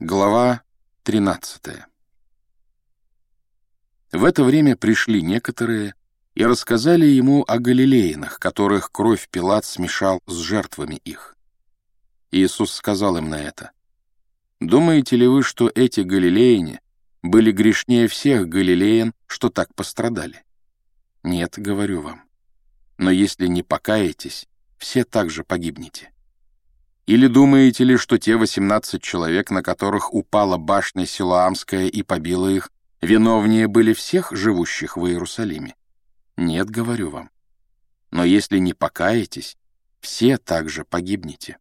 Глава 13 В это время пришли некоторые и рассказали ему о галилеянах, которых кровь Пилат смешал с жертвами их. Иисус сказал им на это, «Думаете ли вы, что эти галилеяне были грешнее всех галилеян, что так пострадали? Нет, говорю вам. Но если не покаетесь, все также погибнете». Или думаете ли, что те 18 человек, на которых упала башня Силаамская и побила их, виновнее были всех живущих в Иерусалиме? Нет, говорю вам. Но если не покаетесь, все также погибнете.